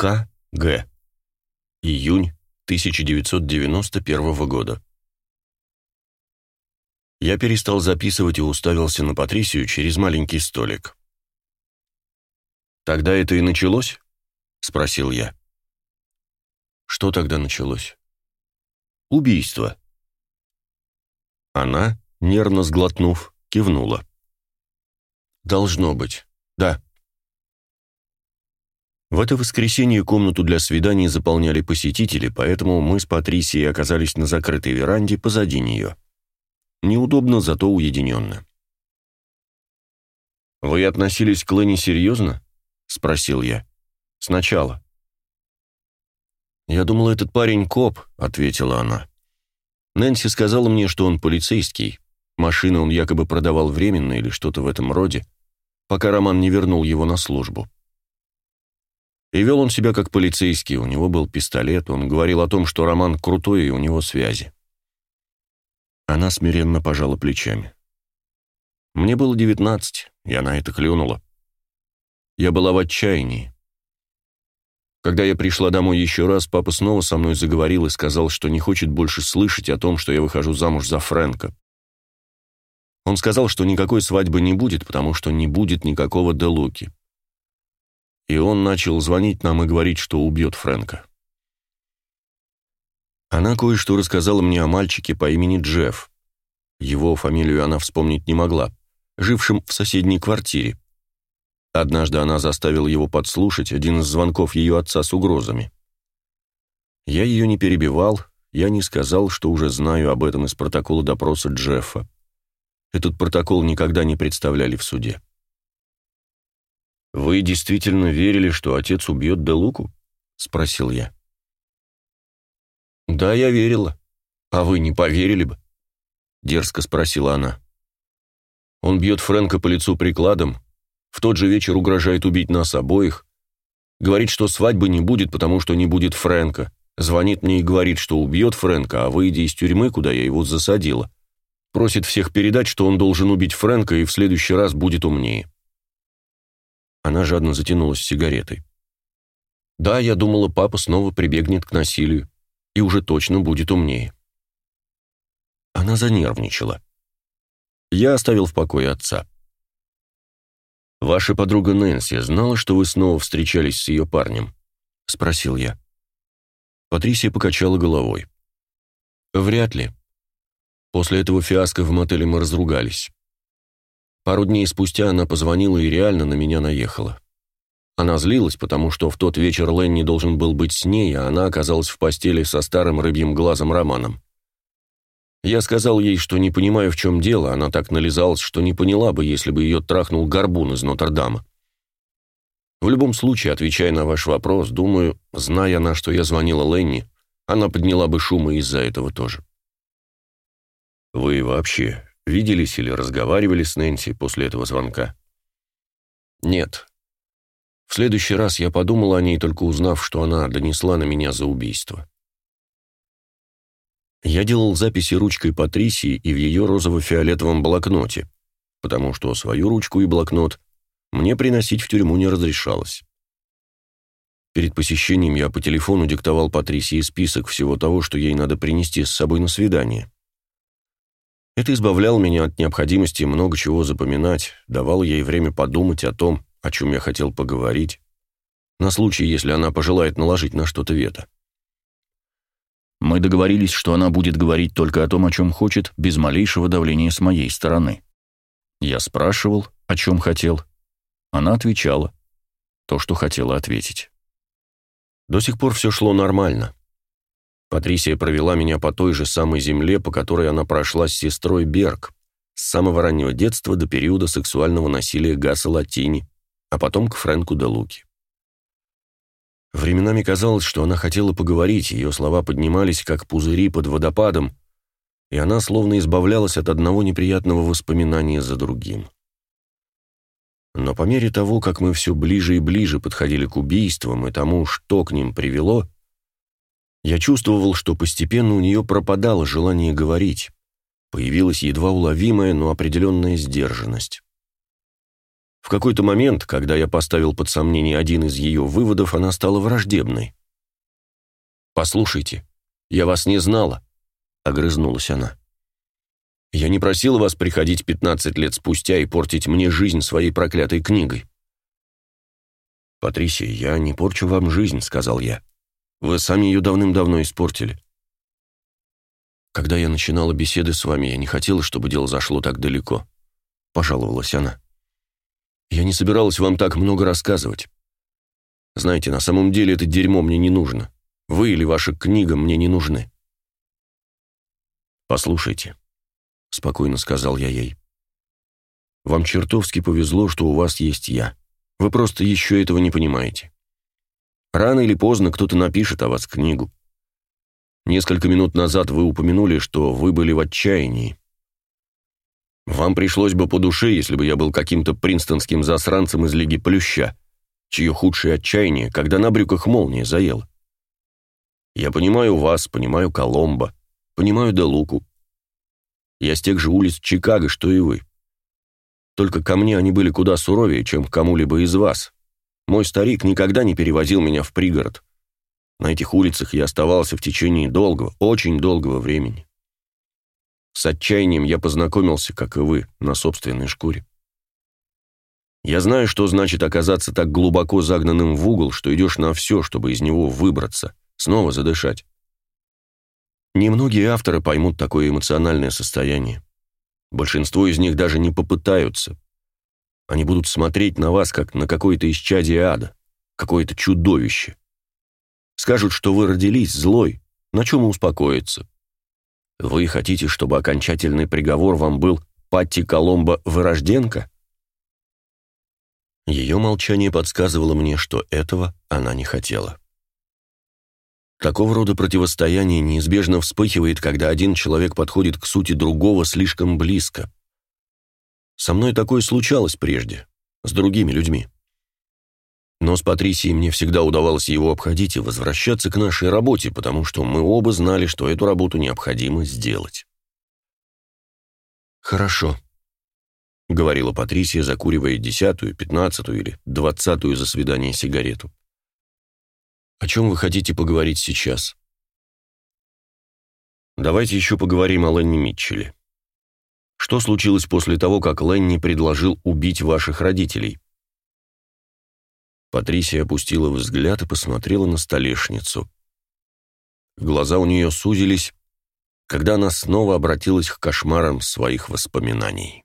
К. Г. Июнь 1991 года. Я перестал записывать и уставился на Патрисию через маленький столик. «Тогда это и началось?» — спросил я. «Что тогда началось?» «Убийство». Она, нервно сглотнув, кивнула. «Должно быть. Да». В это воскресенье комнату для свиданий заполняли посетители, поэтому мы с Патрисией оказались на закрытой веранде позади нее. Неудобно, зато уединенно. «Вы относились к Лене серьезно?» — спросил я. «Сначала». «Я думал, этот парень коп», — ответила она. «Нэнси сказала мне, что он полицейский. Машины он якобы продавал временно или что-то в этом роде, пока Роман не вернул его на службу. И вел он себя как полицейский, у него был пистолет, он говорил о том, что Роман крутой и у него связи. Она смиренно пожала плечами. Мне было девятнадцать, я на это клюнула. Я была в отчаянии. Когда я пришла домой еще раз, папа снова со мной заговорил и сказал, что не хочет больше слышать о том, что я выхожу замуж за Фрэнка. Он сказал, что никакой свадьбы не будет, потому что не будет никакого Делуки и он начал звонить нам и говорить, что убьет Фрэнка. Она кое-что рассказала мне о мальчике по имени Джефф. Его фамилию она вспомнить не могла, жившем в соседней квартире. Однажды она заставила его подслушать один из звонков ее отца с угрозами. Я ее не перебивал, я не сказал, что уже знаю об этом из протокола допроса Джеффа. Этот протокол никогда не представляли в суде. «Вы действительно верили, что отец убьет Делуку?» — спросил я. «Да, я верила. А вы не поверили бы?» — дерзко спросила она. «Он бьет Фрэнка по лицу прикладом, в тот же вечер угрожает убить нас обоих, говорит, что свадьбы не будет, потому что не будет Фрэнка, звонит мне и говорит, что убьет Фрэнка, а выйдя из тюрьмы, куда я его засадила, просит всех передать, что он должен убить Фрэнка и в следующий раз будет умнее. Она жадно затянулась сигаретой. Да, я думала, папа снова прибегнет к насилию и уже точно будет умнее. Она занервничала. Я оставил в покое отца. «Ваша подруга Нэнси знала, что вы снова встречались с ее парнем?» — спросил я. Патрисия покачала головой. «Вряд ли. После этого фиаско в мотеле мы разругались. Пару дней спустя она позвонила и реально на меня наехала. Она злилась, потому что в тот вечер Ленни должен был быть с ней, а она оказалась в постели со старым рыбьим глазом Романом. Я сказал ей, что не понимаю, в чем дело, она так нализалась, что не поняла бы, если бы ее трахнул горбун из Нотр-Дама. В любом случае, отвечая на ваш вопрос, думаю, зная она, что я звонила Ленни, она подняла бы шум и из-за этого тоже. «Вы вообще Виделись или разговаривали с Нэнси после этого звонка? Нет. В следующий раз я подумал о ней, только узнав, что она донесла на меня за убийство. Я делал записи ручкой Патрисии и в ее розово-фиолетовом блокноте, потому что свою ручку и блокнот мне приносить в тюрьму не разрешалось. Перед посещением я по телефону диктовал Патрисии список всего того, что ей надо принести с собой на свидание. Это избавляло меня от необходимости много чего запоминать, давало ей время подумать о том, о чем я хотел поговорить, на случай, если она пожелает наложить на что-то вето. Мы договорились, что она будет говорить только о том, о чем хочет, без малейшего давления с моей стороны. Я спрашивал, о чем хотел. Она отвечала то, что хотела ответить. До сих пор все шло нормально. Патрисия провела меня по той же самой земле, по которой она прошла с сестрой Берг, с самого раннего детства до периода сексуального насилия Гаса Латини, а потом к Фрэнку де Луки. Временами казалось, что она хотела поговорить, ее слова поднимались, как пузыри под водопадом, и она словно избавлялась от одного неприятного воспоминания за другим. Но по мере того, как мы все ближе и ближе подходили к убийствам и тому, что к ним привело, я чувствовал, что постепенно у нее пропадало желание говорить. Появилась едва уловимая, но определенная сдержанность. В какой-то момент, когда я поставил под сомнение один из ее выводов, она стала враждебной. «Послушайте, я вас не знала», — огрызнулась она. «Я не просила вас приходить 15 лет спустя и портить мне жизнь своей проклятой книгой». «Патрисия, я не порчу вам жизнь», — сказал я. «Вы сами ее давным-давно испортили». «Когда я начинала беседы с вами, я не хотела, чтобы дело зашло так далеко», — пожаловалась она. «Я не собиралась вам так много рассказывать. Знаете, на самом деле это дерьмо мне не нужно. Вы или ваша книга мне не нужны». «Послушайте», — спокойно сказал я ей. «Вам чертовски повезло, что у вас есть я. Вы просто еще этого не понимаете. Рано или поздно кто-то напишет о вас книгу. Несколько минут назад вы упомянули, что вы были в отчаянии. Вам пришлось бы по душе, если бы я был каким-то принстонским засранцем из Лиги Плюща, чье худшее отчаяние, когда на брюках молния заела. Я понимаю вас, понимаю Коломбо, понимаю Делуку. Я с тех же улиц Чикаго, что и вы. Только ко мне они были куда суровее, чем к кому-либо из вас. Мой старик никогда не перевозил меня в пригород. На этих улицах я оставался в течение долгого, очень долгого времени. С отчаянием я познакомился, как и вы, на собственной шкуре. Я знаю, что значит оказаться так глубоко загнанным в угол, что идешь на все, чтобы из него выбраться, снова задышать. Немногие авторы поймут такое эмоциональное состояние. Большинство из них даже не попытаются. Они будут смотреть на вас, как на какое-то исчадие ада, какое-то чудовище. Скажут, что вы родились злой, на чем успокоиться. Вы хотите, чтобы окончательный приговор вам был Патти Коломбо вырожденка? Ее молчание подсказывало мне, что этого она не хотела. Такого рода противостояние неизбежно вспыхивает, когда один человек подходит к сути другого слишком близко. Со мной такое случалось прежде, с другими людьми. Но с Патрисией мне всегда удавалось его обходить и возвращаться к нашей работе, потому что мы оба знали, что эту работу необходимо сделать. «Хорошо», — говорила Патрисия, закуривая десятую, пятнадцатую или двадцатую за свидание сигарету. «О чем вы хотите поговорить сейчас?» «Давайте еще поговорим о Ленни Митчелле. Что случилось после того, как Ленни предложил убить ваших родителей?» Патрисия опустила взгляд и посмотрела на столешницу. Глаза у нее сузились, когда она снова обратилась к кошмарам своих воспоминаний.